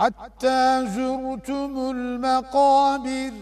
حتى زرتم المقابر.